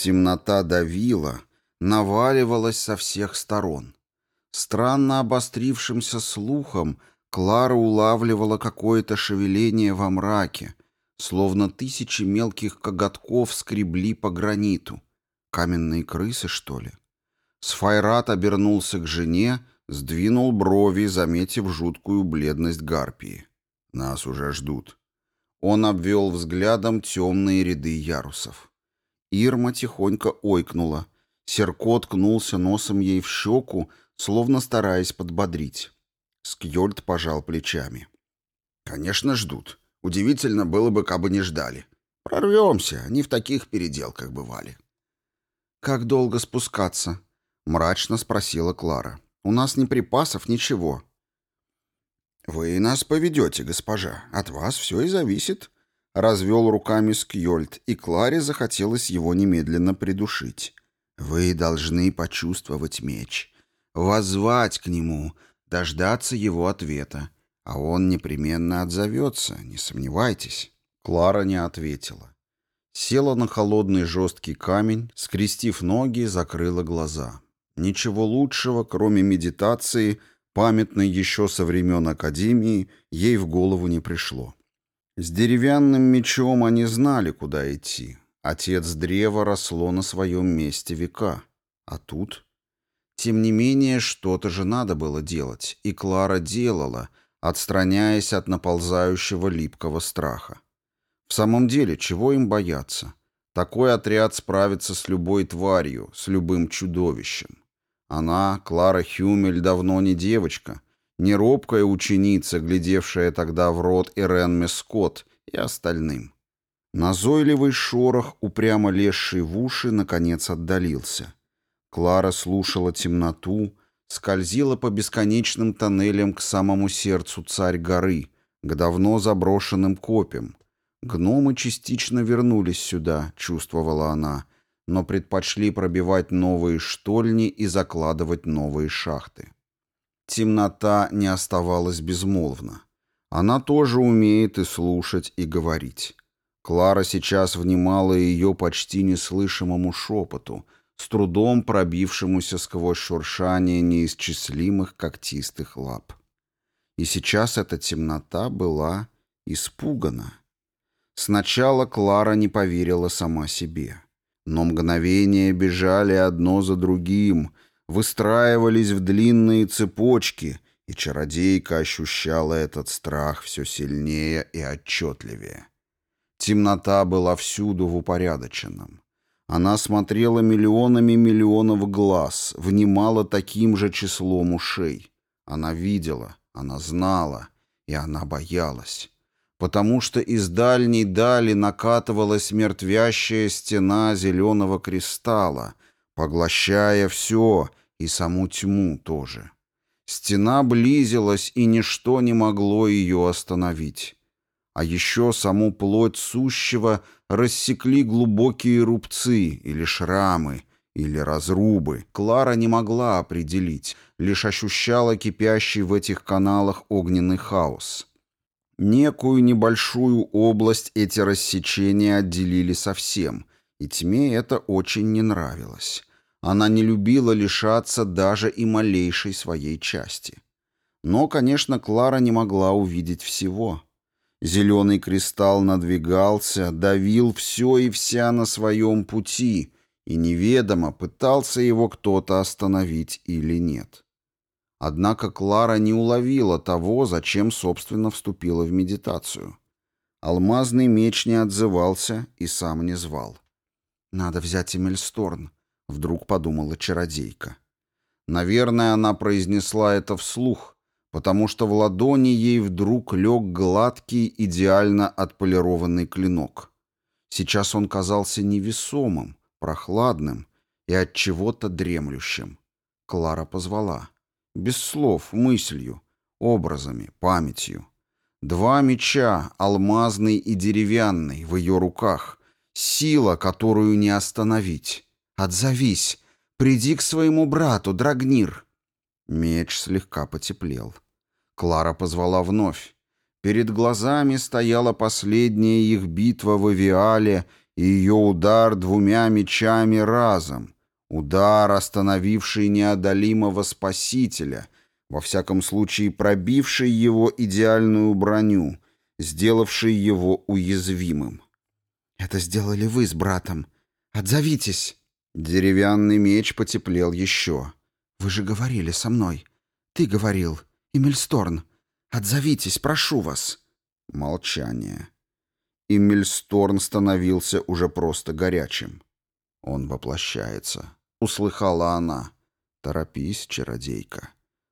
Темнота давила, наваливалась со всех сторон. Странно обострившимся слухом Клара улавливала какое-то шевеление во мраке, словно тысячи мелких коготков скребли по граниту. Каменные крысы, что ли? Сфайрат обернулся к жене, сдвинул брови, заметив жуткую бледность гарпии. «Нас уже ждут». Он обвел взглядом темные ряды ярусов. Ирма тихонько ойкнула. Серко ткнулся носом ей в щеку, словно стараясь подбодрить. Скьольд пожал плечами. «Конечно, ждут. Удивительно было бы, кабы не ждали. Прорвемся, не в таких переделках бывали». «Как долго спускаться?» — мрачно спросила Клара. «У нас ни припасов, ничего». «Вы нас поведете, госпожа. От вас все и зависит», развел руками Скьольд, и Кларе захотелось его немедленно придушить. «Вы должны почувствовать меч, воззвать к нему, дождаться его ответа, а он непременно отзовется, не сомневайтесь». Клара не ответила. Села на холодный жесткий камень, скрестив ноги, закрыла глаза. Ничего лучшего, кроме медитации, памятной еще со времен Академии, ей в голову не пришло. С деревянным мечом они знали, куда идти. Отец древа росло на своем месте века. А тут... Тем не менее, что-то же надо было делать, и Клара делала, отстраняясь от наползающего липкого страха. В самом деле, чего им бояться? Такой отряд справится с любой тварью, с любым чудовищем. Она, Клара Хюмель, давно не девочка — неробкая ученица, глядевшая тогда в рот Иренме Скотт и остальным. Назойливый шорох, упрямо лезший в уши, наконец отдалился. Клара слушала темноту, скользила по бесконечным тоннелям к самому сердцу царь горы, к давно заброшенным копям. Гномы частично вернулись сюда, чувствовала она, но предпочли пробивать новые штольни и закладывать новые шахты. Темнота не оставалась безмолвна. Она тоже умеет и слушать, и говорить. Клара сейчас внимала ее почти неслышимому шепоту, с трудом пробившемуся сквозь шуршание неисчислимых когтистых лап. И сейчас эта темнота была испугана. Сначала Клара не поверила сама себе. Но мгновения бежали одно за другим — выстраивались в длинные цепочки, и чародейка ощущала этот страх все сильнее и отчетливее. Темнота была всюду в упорядоченном. Она смотрела миллионами миллионов глаз, внимала таким же числом ушей. Она видела, она знала, и она боялась. Потому что из дальней дали накатывалась мертвящая стена зеленого кристалла — поглощая все и саму тьму тоже. Стена близилась, и ничто не могло ее остановить. А еще саму плоть сущего рассекли глубокие рубцы или шрамы, или разрубы. Клара не могла определить, лишь ощущала кипящий в этих каналах огненный хаос. Некую небольшую область эти рассечения отделили совсем, и тьме это очень не нравилось. Она не любила лишаться даже и малейшей своей части. Но, конечно, Клара не могла увидеть всего. Зеленый кристалл надвигался, давил все и вся на своем пути, и неведомо, пытался его кто-то остановить или нет. Однако Клара не уловила того, зачем, собственно, вступила в медитацию. Алмазный меч не отзывался и сам не звал. «Надо взять Эмельсторн вдруг подумала чародейка. Наверное, она произнесла это вслух, потому что в ладони ей вдруг лег гладкий, идеально отполированный клинок. Сейчас он казался невесомым, прохладным и от чего-то дремлющим. Клара позвала. Без слов, мыслью, образами, памятью. Два меча, алмазный и деревянный, в ее руках. Сила, которую не остановить. «Отзовись! Приди к своему брату, Драгнир!» Меч слегка потеплел. Клара позвала вновь. Перед глазами стояла последняя их битва в Авиале и ее удар двумя мечами разом. Удар, остановивший неодолимого спасителя, во всяком случае пробивший его идеальную броню, сделавший его уязвимым. «Это сделали вы с братом. Отзовитесь!» Деревянный меч потеплел еще. «Вы же говорили со мной. Ты говорил. Эмильсторн. Отзовитесь, прошу вас». Молчание. Эмильсторн становился уже просто горячим. «Он воплощается», — услыхала она. «Торопись, чародейка.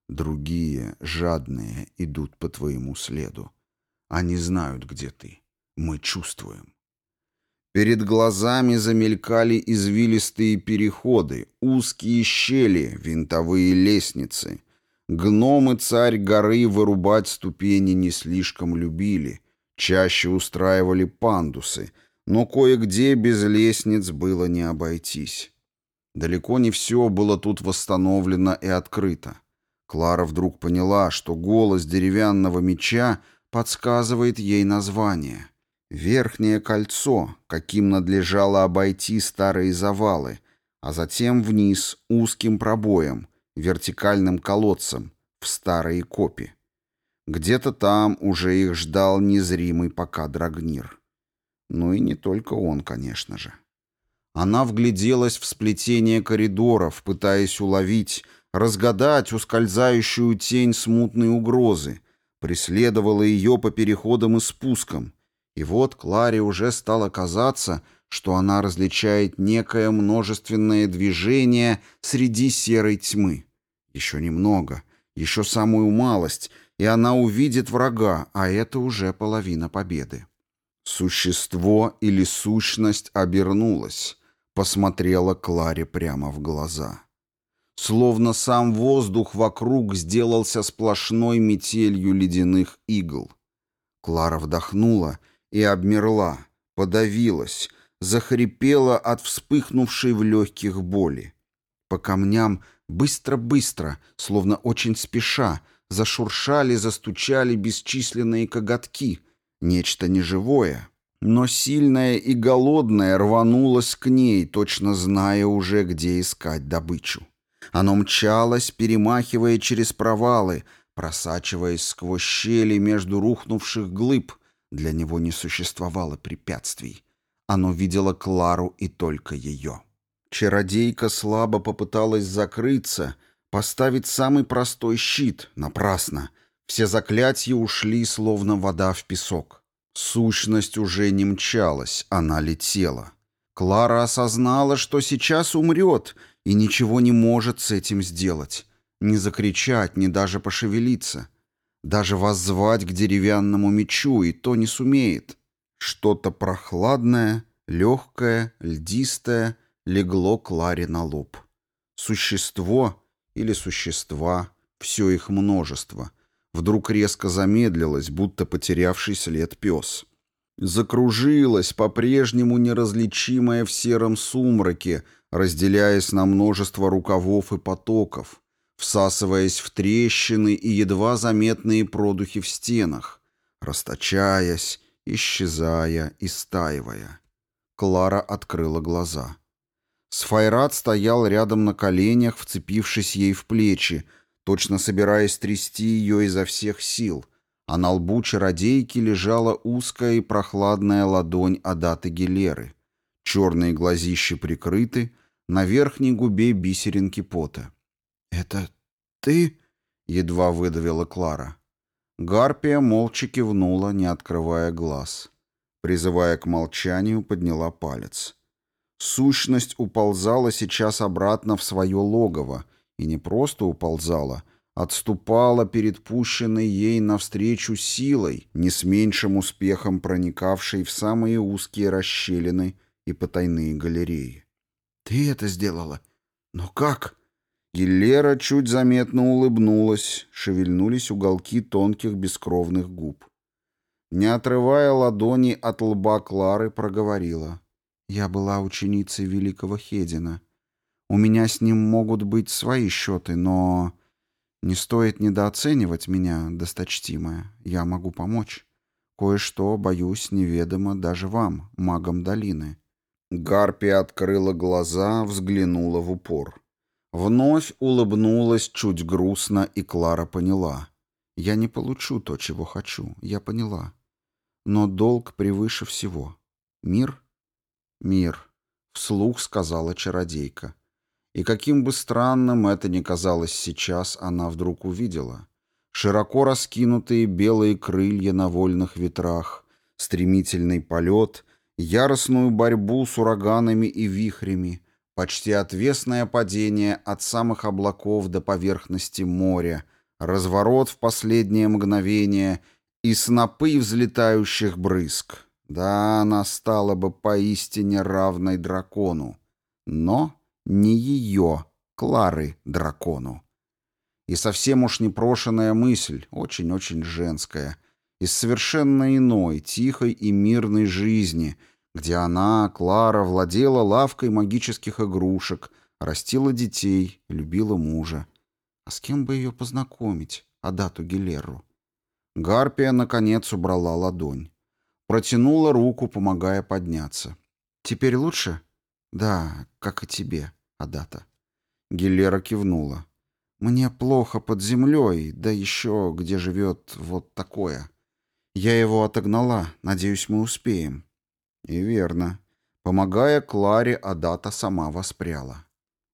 Другие, жадные, идут по твоему следу. Они знают, где ты. Мы чувствуем». Перед глазами замелькали извилистые переходы, узкие щели, винтовые лестницы. Гномы царь горы вырубать ступени не слишком любили, чаще устраивали пандусы, но кое-где без лестниц было не обойтись. Далеко не все было тут восстановлено и открыто. Клара вдруг поняла, что голос деревянного меча подсказывает ей название — Верхнее кольцо, каким надлежало обойти старые завалы, а затем вниз узким пробоем, вертикальным колодцем, в старые копи. Где-то там уже их ждал незримый пока Драгнир. Ну и не только он, конечно же. Она вгляделась в сплетение коридоров, пытаясь уловить, разгадать ускользающую тень смутной угрозы, преследовала ее по переходам и спускам, и вот Кларе уже стало казаться, что она различает некое множественное движение среди серой тьмы. Еще немного, еще самую малость, и она увидит врага, а это уже половина победы. Существо или сущность обернулась, посмотрела Кларе прямо в глаза. Словно сам воздух вокруг сделался сплошной метелью ледяных игл. Клара вдохнула — и обмерла, подавилась, захрипела от вспыхнувшей в легких боли. По камням быстро-быстро, словно очень спеша, зашуршали, застучали бесчисленные коготки. Нечто неживое, но сильное и голодное рванулось к ней, точно зная уже, где искать добычу. Оно мчалось, перемахивая через провалы, просачиваясь сквозь щели между рухнувших глыб — для него не существовало препятствий. Оно видело Клару и только ее. Чародейка слабо попыталась закрыться, поставить самый простой щит, напрасно. Все заклятия ушли, словно вода в песок. Сущность уже не мчалась, она летела. Клара осознала, что сейчас умрет, и ничего не может с этим сделать. Не закричать, не даже пошевелиться даже воззвать к деревянному мечу, и то не сумеет. Что-то прохладное, легкое, льдистое легло Кларе на лоб. Существо или существа, все их множество, вдруг резко замедлилось, будто потерявший след пес. Закружилось по-прежнему неразличимое в сером сумраке, разделяясь на множество рукавов и потоков — всасываясь в трещины и едва заметные продухи в стенах, расточаясь, исчезая и стаивая. Клара открыла глаза. Сфайрат стоял рядом на коленях, вцепившись ей в плечи, точно собираясь трясти ее изо всех сил, а на лбу чародейки лежала узкая и прохладная ладонь Адаты Гилеры. Черные глазищи прикрыты, на верхней губе бисеринки пота. «Это ты?» — едва выдавила Клара. Гарпия молча кивнула, не открывая глаз. Призывая к молчанию, подняла палец. Сущность уползала сейчас обратно в свое логово, и не просто уползала, отступала перед пущенной ей навстречу силой, не с меньшим успехом проникавшей в самые узкие расщелины и потайные галереи. «Ты это сделала? Но как?» Гиллера чуть заметно улыбнулась, шевельнулись уголки тонких бескровных губ. Не отрывая ладони от лба Клары, проговорила. «Я была ученицей великого Хедина. У меня с ним могут быть свои счеты, но не стоит недооценивать меня, досточтимая. Я могу помочь. Кое-что, боюсь, неведомо даже вам, магам долины». Гарпи открыла глаза, взглянула в упор. Вновь улыбнулась чуть грустно, и Клара поняла. «Я не получу то, чего хочу, я поняла. Но долг превыше всего. Мир? Мир», — вслух сказала чародейка. И каким бы странным это ни казалось сейчас, она вдруг увидела. Широко раскинутые белые крылья на вольных ветрах, стремительный полет, яростную борьбу с ураганами и вихрями — Почти отвесное падение от самых облаков до поверхности моря, разворот в последнее мгновение и снопы взлетающих брызг. Да, она стала бы поистине равной дракону, но не ее, Клары, дракону. И совсем уж непрошенная мысль, очень-очень женская, из совершенно иной, тихой и мирной жизни — где она, Клара, владела лавкой магических игрушек, растила детей, любила мужа. А с кем бы ее познакомить, Адату Гилерру? Гарпия, наконец, убрала ладонь. Протянула руку, помогая подняться. «Теперь лучше?» «Да, как и тебе, Адата». Гилера кивнула. «Мне плохо под землей, да еще где живет вот такое. Я его отогнала, надеюсь, мы успеем. И верно. Помогая Кларе, Адата сама воспряла.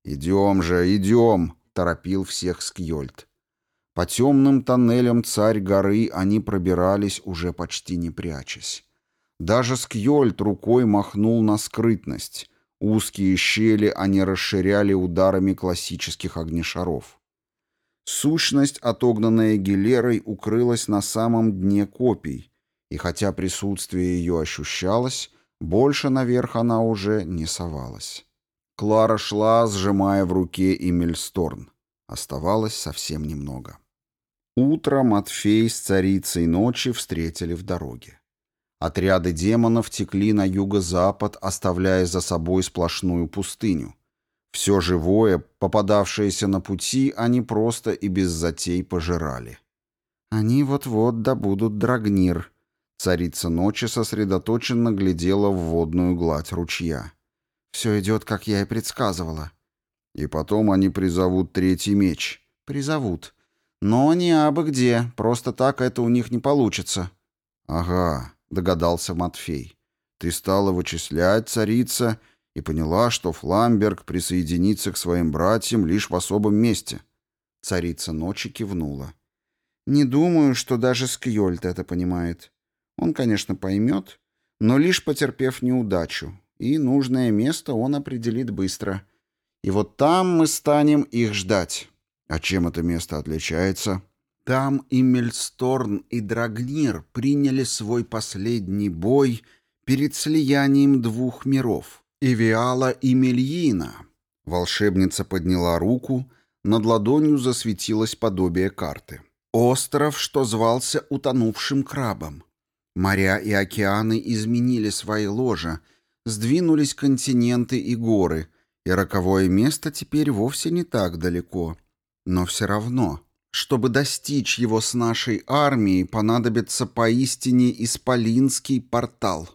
«Идем же, идем!» — торопил всех Скьольд. По темным тоннелям царь горы они пробирались, уже почти не прячась. Даже Скьольд рукой махнул на скрытность. Узкие щели они расширяли ударами классических огнешаров. Сущность, отогнанная Гилерой, укрылась на самом дне копий, и хотя присутствие ее ощущалось, больше наверх она уже не совалась. Клара шла, сжимая в руке Эмильсторн. Оставалось совсем немного. Утром Матфей с царицей ночи встретили в дороге. Отряды демонов текли на юго-запад, оставляя за собой сплошную пустыню. Все живое, попадавшееся на пути, они просто и без затей пожирали. «Они вот-вот добудут Драгнир», Царица ночи сосредоточенно глядела в водную гладь ручья. «Все идет, как я и предсказывала». «И потом они призовут третий меч». «Призовут. Но не абы где. Просто так это у них не получится». «Ага», — догадался Матфей. «Ты стала вычислять, царица, и поняла, что Фламберг присоединится к своим братьям лишь в особом месте». Царица ночи кивнула. «Не думаю, что даже Скьольд это понимает. Он, конечно, поймет, но лишь потерпев неудачу, и нужное место он определит быстро. И вот там мы станем их ждать. А чем это место отличается? Там и Мельсторн, и Драгнир приняли свой последний бой перед слиянием двух миров — Эвиала и Мельина. Волшебница подняла руку, над ладонью засветилось подобие карты. Остров, что звался утонувшим крабом. Моря и океаны изменили свои ложа, сдвинулись континенты и горы, и роковое место теперь вовсе не так далеко. Но все равно, чтобы достичь его с нашей армией, понадобится поистине исполинский портал,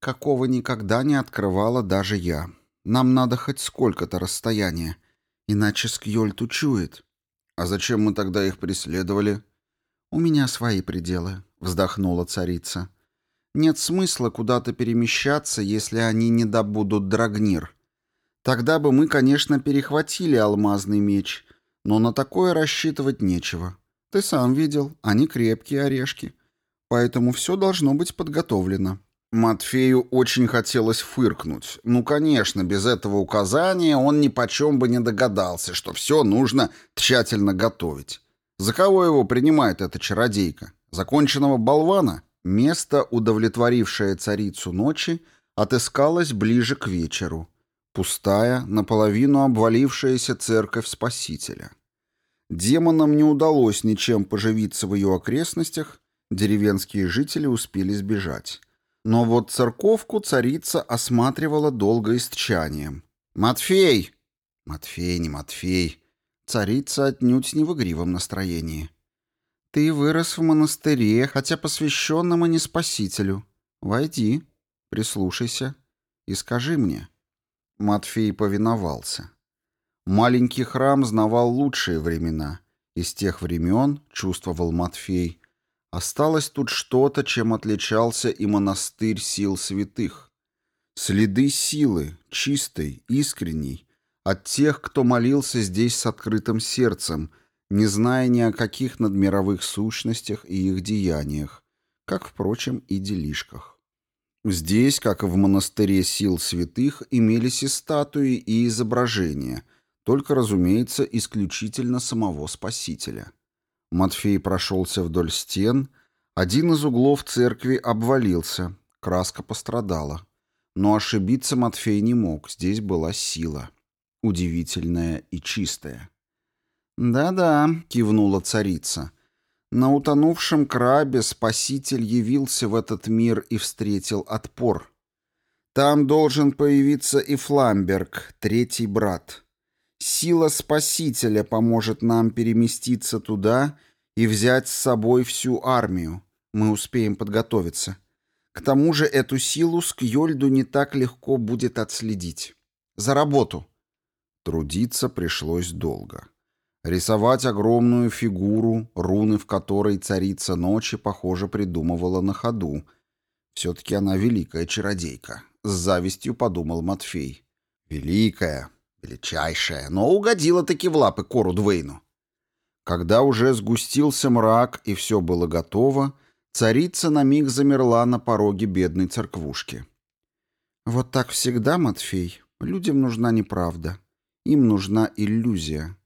какого никогда не открывала даже я. Нам надо хоть сколько-то расстояния, иначе Скьольт учует. А зачем мы тогда их преследовали? У меня свои пределы, — вздохнула царица. «Нет смысла куда-то перемещаться, если они не добудут Драгнир. Тогда бы мы, конечно, перехватили алмазный меч, но на такое рассчитывать нечего. Ты сам видел, они крепкие орешки. Поэтому все должно быть подготовлено». Матфею очень хотелось фыркнуть. Ну, конечно, без этого указания он ни почем бы не догадался, что все нужно тщательно готовить. За кого его принимает эта чародейка? законченного болвана, место, удовлетворившее царицу ночи, отыскалось ближе к вечеру. Пустая, наполовину обвалившаяся церковь Спасителя. Демонам не удалось ничем поживиться в ее окрестностях, деревенские жители успели сбежать. Но вот церковку царица осматривала долго и с тчанием. «Матфей!» «Матфей, не Матфей!» Царица отнюдь не в игривом настроении ты вырос в монастыре, хотя посвященном и не спасителю. Войди, прислушайся и скажи мне». Матфей повиновался. Маленький храм знавал лучшие времена. Из тех времен, чувствовал Матфей, осталось тут что-то, чем отличался и монастырь сил святых. Следы силы, чистой, искренней, от тех, кто молился здесь с открытым сердцем – не зная ни о каких надмировых сущностях и их деяниях, как, впрочем, и делишках. Здесь, как и в монастыре сил святых, имелись и статуи, и изображения, только, разумеется, исключительно самого Спасителя. Матфей прошелся вдоль стен, один из углов церкви обвалился, краска пострадала. Но ошибиться Матфей не мог, здесь была сила, удивительная и чистая. «Да-да», — кивнула царица. «На утонувшем крабе спаситель явился в этот мир и встретил отпор. Там должен появиться и Фламберг, третий брат. Сила спасителя поможет нам переместиться туда и взять с собой всю армию. Мы успеем подготовиться. К тому же эту силу Скьёльду не так легко будет отследить. За работу!» Трудиться пришлось долго. Рисовать огромную фигуру, руны в которой царица ночи, похоже, придумывала на ходу. Все-таки она великая чародейка. С завистью подумал Матфей. Великая, величайшая, но угодила таки в лапы Кору Двейну. Когда уже сгустился мрак и все было готово, царица на миг замерла на пороге бедной церквушки. «Вот так всегда, Матфей. Людям нужна неправда. Им нужна иллюзия.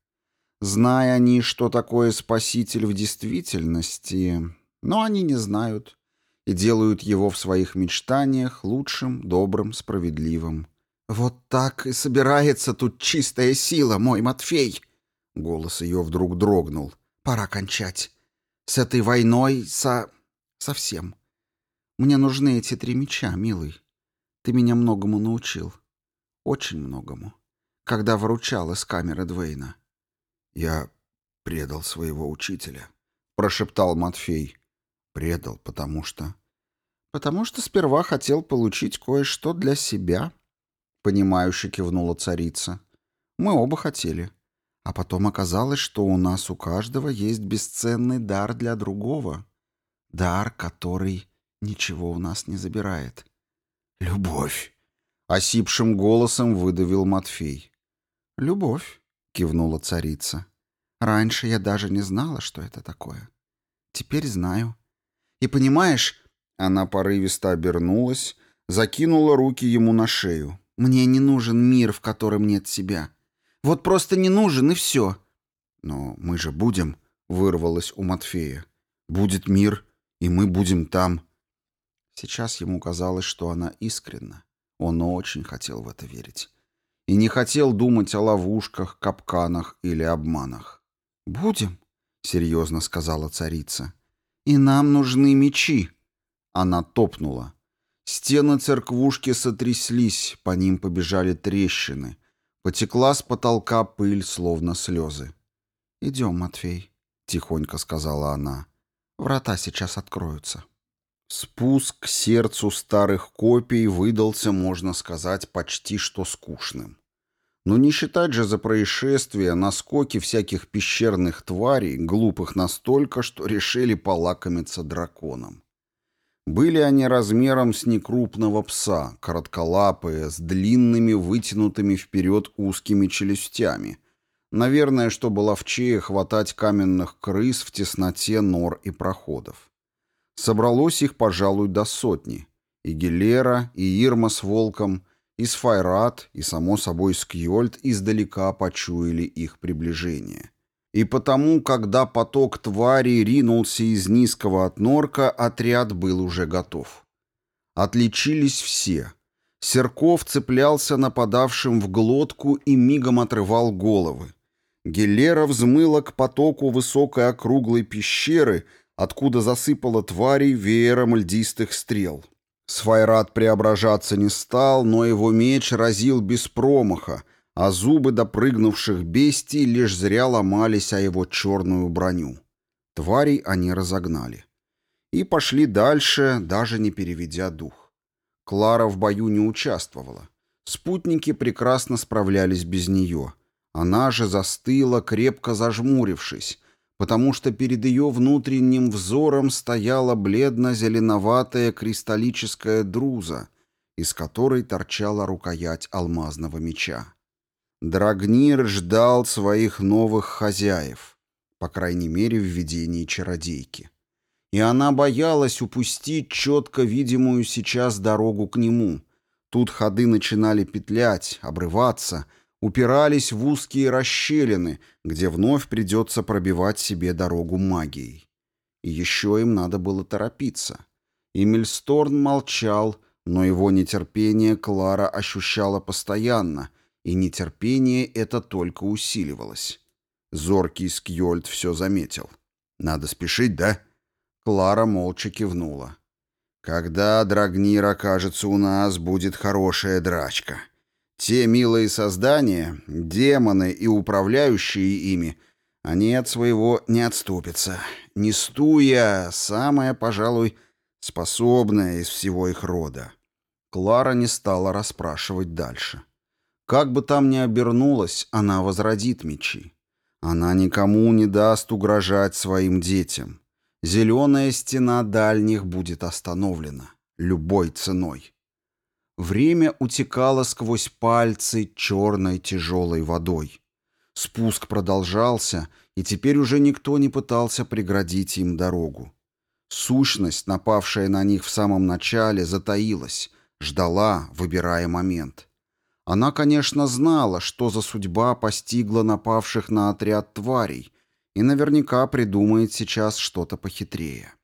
Зная они, что такое спаситель в действительности, но они не знают и делают его в своих мечтаниях лучшим, добрым, справедливым. «Вот так и собирается тут чистая сила, мой Матфей!» Голос ее вдруг дрогнул. «Пора кончать. С этой войной со... совсем. Мне нужны эти три меча, милый. Ты меня многому научил. Очень многому. Когда выручал из камеры Двейна. «Я предал своего учителя», — прошептал Матфей. «Предал, потому что...» «Потому что сперва хотел получить кое-что для себя», — понимающе кивнула царица. «Мы оба хотели. А потом оказалось, что у нас у каждого есть бесценный дар для другого. Дар, который ничего у нас не забирает». «Любовь», — осипшим голосом выдавил Матфей. «Любовь», — кивнула царица. «Раньше я даже не знала, что это такое. Теперь знаю. И понимаешь...» Она порывисто обернулась, закинула руки ему на шею. «Мне не нужен мир, в котором нет себя. Вот просто не нужен, и все». «Но мы же будем», — вырвалось у Матфея. «Будет мир, и мы будем там». Сейчас ему казалось, что она искренна. Он очень хотел в это верить и не хотел думать о ловушках, капканах или обманах. «Будем», — серьезно сказала царица, — «и нам нужны мечи». Она топнула. Стены церквушки сотряслись, по ним побежали трещины. Потекла с потолка пыль, словно слезы. «Идем, Матвей», — тихонько сказала она. «Врата сейчас откроются». Спуск к сердцу старых копий выдался, можно сказать, почти что скучным. Но не считать же за происшествие наскоки всяких пещерных тварей, глупых настолько, что решили полакомиться драконом. Были они размером с некрупного пса, коротколапые, с длинными, вытянутыми вперед узкими челюстями. Наверное, чтобы ловчее хватать каменных крыс в тесноте нор и проходов. Собралось их, пожалуй, до сотни. И Гелера, и Ирма с Волком, и Сфайрат, и, само собой, Скьольд издалека почуяли их приближение. И потому, когда поток тварей ринулся из низкого от норка, отряд был уже готов. Отличились все. Серков цеплялся нападавшим в глотку и мигом отрывал головы. Гелера взмыла к потоку высокой округлой пещеры — откуда засыпало тварей веером льдистых стрел. Свайрат преображаться не стал, но его меч разил без промаха, а зубы допрыгнувших бестий лишь зря ломались о его черную броню. Тварей они разогнали. И пошли дальше, даже не переведя дух. Клара в бою не участвовала. Спутники прекрасно справлялись без нее. Она же застыла, крепко зажмурившись, потому что перед ее внутренним взором стояла бледно-зеленоватая кристаллическая друза, из которой торчала рукоять алмазного меча. Драгнир ждал своих новых хозяев, по крайней мере, в видении чародейки. И она боялась упустить четко видимую сейчас дорогу к нему. Тут ходы начинали петлять, обрываться — упирались в узкие расщелины, где вновь придется пробивать себе дорогу магией. И еще им надо было торопиться. Эмильсторн молчал, но его нетерпение Клара ощущала постоянно, и нетерпение это только усиливалось. Зоркий Скьольд все заметил. «Надо спешить, да?» Клара молча кивнула. «Когда Драгнир окажется у нас, будет хорошая драчка», те милые создания, демоны и управляющие ими, они от своего не отступятся. Нестуя — самая, пожалуй, способная из всего их рода. Клара не стала расспрашивать дальше. Как бы там ни обернулась, она возродит мечи. Она никому не даст угрожать своим детям. Зеленая стена дальних будет остановлена. Любой ценой. Время утекало сквозь пальцы черной тяжелой водой. Спуск продолжался, и теперь уже никто не пытался преградить им дорогу. Сущность, напавшая на них в самом начале, затаилась, ждала, выбирая момент. Она, конечно, знала, что за судьба постигла напавших на отряд тварей, и наверняка придумает сейчас что-то похитрее.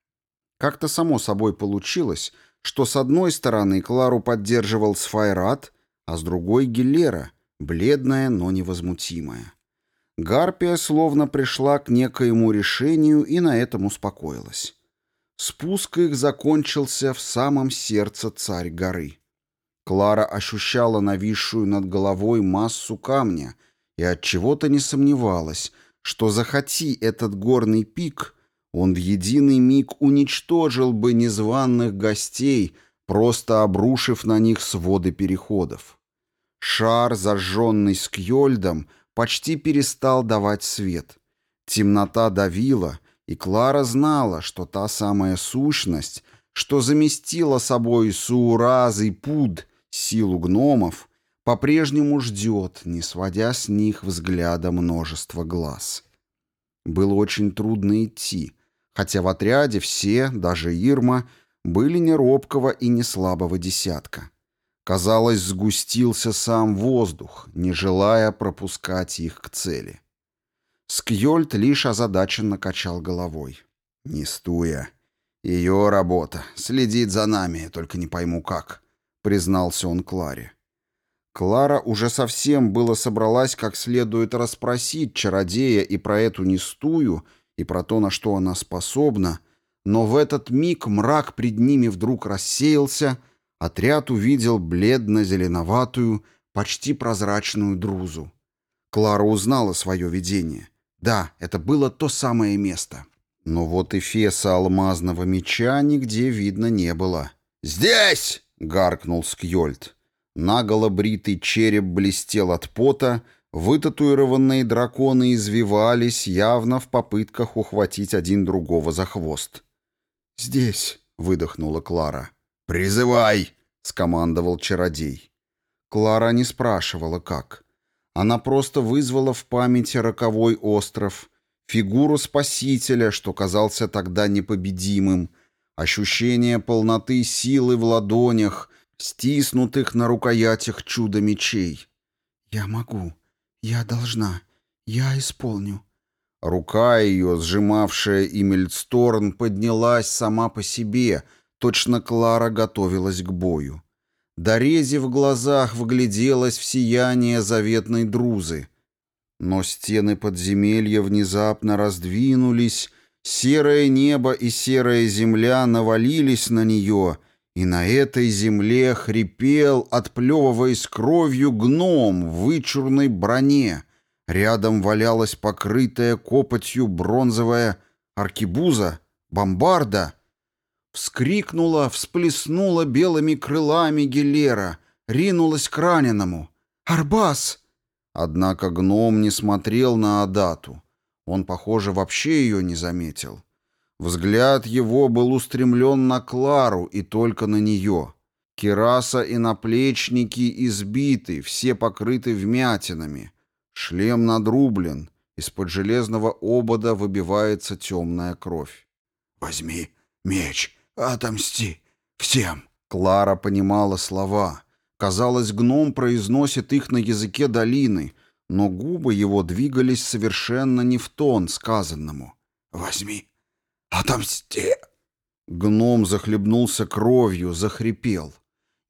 Как-то само собой получилось — что с одной стороны Клару поддерживал Сфайрат, а с другой — Гиллера, бледная, но невозмутимая. Гарпия словно пришла к некоему решению и на этом успокоилась. Спуск их закончился в самом сердце царь горы. Клара ощущала нависшую над головой массу камня и от чего то не сомневалась, что захоти этот горный пик — он в единый миг уничтожил бы незваных гостей, просто обрушив на них своды переходов. Шар, зажженный скьёльдом, почти перестал давать свет. Темнота давила, и Клара знала, что та самая сущность, что заместила собой Сууraz и Пуд, силу гномов, по-прежнему ждет, не сводя с них взгляда множества глаз. Было очень трудно идти — хотя в отряде все, даже Ирма, были не робкого и не слабого десятка. Казалось, сгустился сам воздух, не желая пропускать их к цели. Скьольд лишь озадаченно качал головой. «Не стуя. Ее работа. Следит за нами, только не пойму как», — признался он Кларе. Клара уже совсем было собралась как следует расспросить чародея и про эту нестую — и про то, на что она способна, но в этот миг мрак пред ними вдруг рассеялся, отряд увидел бледно-зеленоватую, почти прозрачную друзу. Клара узнала свое видение. Да, это было то самое место. Но вот и алмазного меча нигде видно не было. «Здесь!» — гаркнул Скьольд. Наголо бритый череп блестел от пота, Вытатуированные драконы извивались, явно в попытках ухватить один другого за хвост. «Здесь», — выдохнула Клара. «Призывай!» — скомандовал чародей. Клара не спрашивала, как. Она просто вызвала в памяти роковой остров, фигуру спасителя, что казался тогда непобедимым, ощущение полноты силы в ладонях, стиснутых на рукоятях чудо мечей. «Я могу», «Я должна. Я исполню». Рука ее, сжимавшая и поднялась сама по себе, точно Клара готовилась к бою. Дорези в глазах вгляделась в сияние заветной друзы. Но стены подземелья внезапно раздвинулись, серое небо и серая земля навалились на нее, и на этой земле хрипел, отплевываясь кровью, гном в вычурной броне. Рядом валялась покрытая копотью бронзовая аркибуза, бомбарда. Вскрикнула, всплеснула белыми крылами Гелера, ринулась к раненому. «Арбас!» Однако гном не смотрел на Адату. Он, похоже, вообще ее не заметил. Взгляд его был устремлен на Клару и только на нее. Кираса и наплечники избиты, все покрыты вмятинами. Шлем надрублен, из-под железного обода выбивается темная кровь. «Возьми меч, отомсти всем!» Клара понимала слова. Казалось, гном произносит их на языке долины, но губы его двигались совершенно не в тон сказанному. «Возьми «Отомсти!» Гном захлебнулся кровью, захрипел.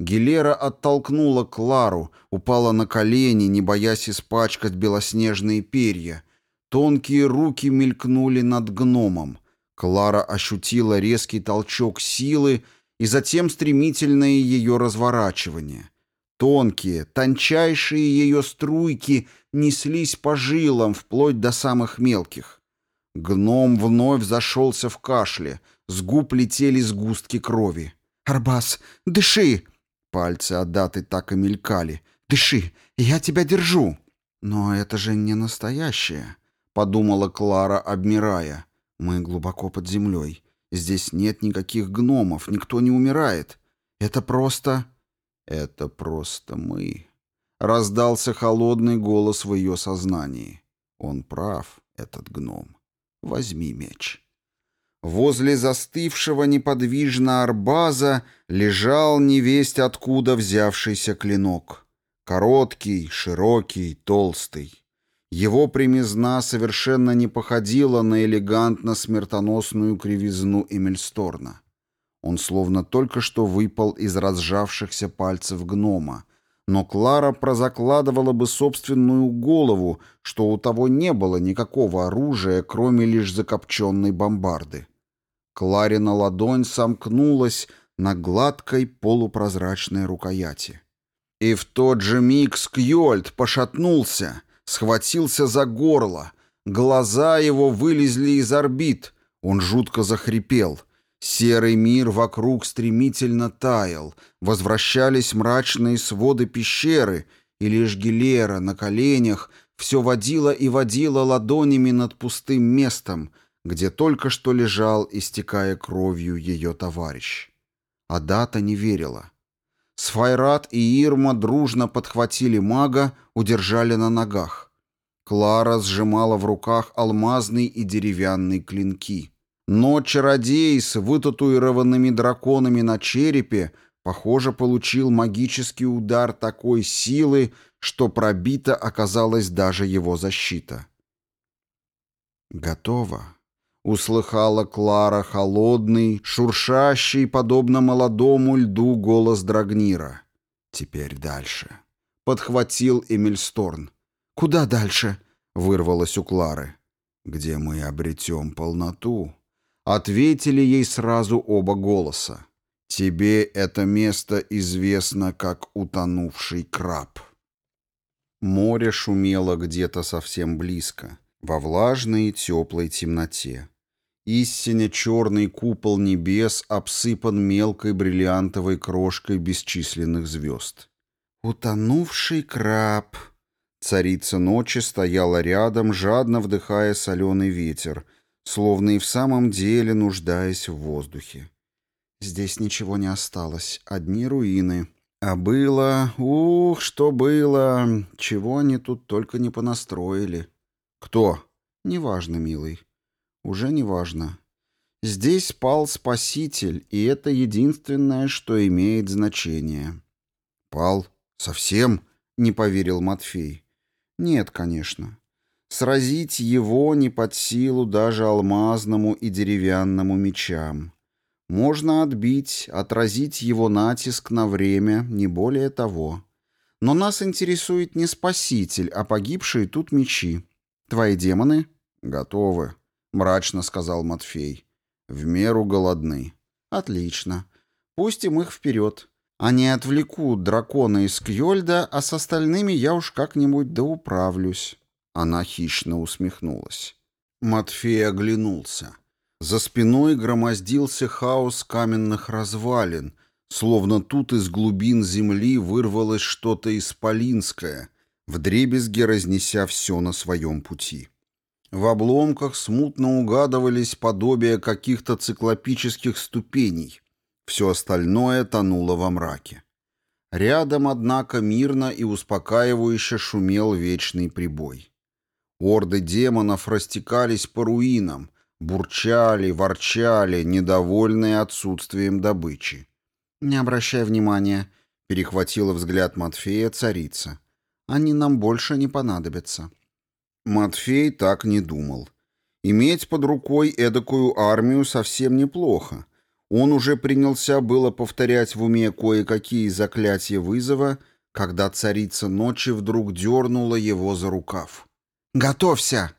Гилера оттолкнула Клару, упала на колени, не боясь испачкать белоснежные перья. Тонкие руки мелькнули над гномом. Клара ощутила резкий толчок силы и затем стремительное ее разворачивание. Тонкие, тончайшие ее струйки неслись по жилам вплоть до самых мелких. Гном вновь зашелся в кашле, с губ летели сгустки крови. «Арбас, дыши!» Пальцы Адаты так и мелькали. «Дыши, я тебя держу!» «Но это же не настоящее», — подумала Клара, обмирая. «Мы глубоко под землей. Здесь нет никаких гномов, никто не умирает. Это просто...» «Это просто мы», — раздался холодный голос в ее сознании. «Он прав, этот гном». Возьми меч. Возле застывшего неподвижно арбаза лежал невесть откуда взявшийся клинок. Короткий, широкий, толстый. Его примизна совершенно не походила на элегантно-смертоносную кривизну Эмельсторна. Он словно только что выпал из разжавшихся пальцев гнома, но Клара прозакладывала бы собственную голову, что у того не было никакого оружия, кроме лишь закопченной бомбарды. Кларина ладонь сомкнулась на гладкой полупрозрачной рукояти. И в тот же миг Скьольд пошатнулся, схватился за горло, глаза его вылезли из орбит, он жутко захрипел — Серый мир вокруг стремительно таял, возвращались мрачные своды пещеры, и лишь Гилера на коленях все водила и водила ладонями над пустым местом, где только что лежал, истекая кровью ее товарищ. А дата не верила. Сфайрат и Ирма дружно подхватили мага, удержали на ногах. Клара сжимала в руках алмазный и деревянный клинки — но чародей с вытатуированными драконами на черепе, похоже, получил магический удар такой силы, что пробита оказалась даже его защита. «Готово», — услыхала Клара холодный, шуршащий, подобно молодому льду, голос Драгнира. «Теперь дальше», — подхватил Эмиль Сторн. «Куда дальше?» — вырвалось у Клары. «Где мы обретем полноту», Ответили ей сразу оба голоса. «Тебе это место известно как утонувший краб». Море шумело где-то совсем близко, во влажной и теплой темноте. Истинно черный купол небес обсыпан мелкой бриллиантовой крошкой бесчисленных звезд. «Утонувший краб!» Царица ночи стояла рядом, жадно вдыхая соленый ветер — словно и в самом деле нуждаясь в воздухе. Здесь ничего не осталось, одни руины. А было... Ух, что было! Чего они тут только не понастроили. Кто? Неважно, милый. Уже неважно. Здесь пал Спаситель, и это единственное, что имеет значение. Пал? Совсем? Не поверил Матфей. Нет, конечно. Сразить его не под силу даже алмазному и деревянному мечам. Можно отбить, отразить его натиск на время, не более того. Но нас интересует не спаситель, а погибшие тут мечи. Твои демоны? Готовы, мрачно сказал Матфей. В меру голодны. Отлично. Пустим их вперед. Они отвлекут дракона из Кьольда, а с остальными я уж как-нибудь доуправлюсь. Она хищно усмехнулась. Матфей оглянулся. За спиной громоздился хаос каменных развалин, словно тут из глубин земли вырвалось что-то исполинское, вдребезги разнеся все на своем пути. В обломках смутно угадывались подобия каких-то циклопических ступеней. Все остальное тонуло во мраке. Рядом, однако, мирно и успокаивающе шумел вечный прибой. Орды демонов растекались по руинам, бурчали, ворчали, недовольные отсутствием добычи. «Не обращай внимания», — перехватила взгляд Матфея царица. «Они нам больше не понадобятся». Матфей так не думал. Иметь под рукой эдакую армию совсем неплохо. Он уже принялся было повторять в уме кое-какие заклятия вызова, когда царица ночи вдруг дернула его за рукав. Готовься!»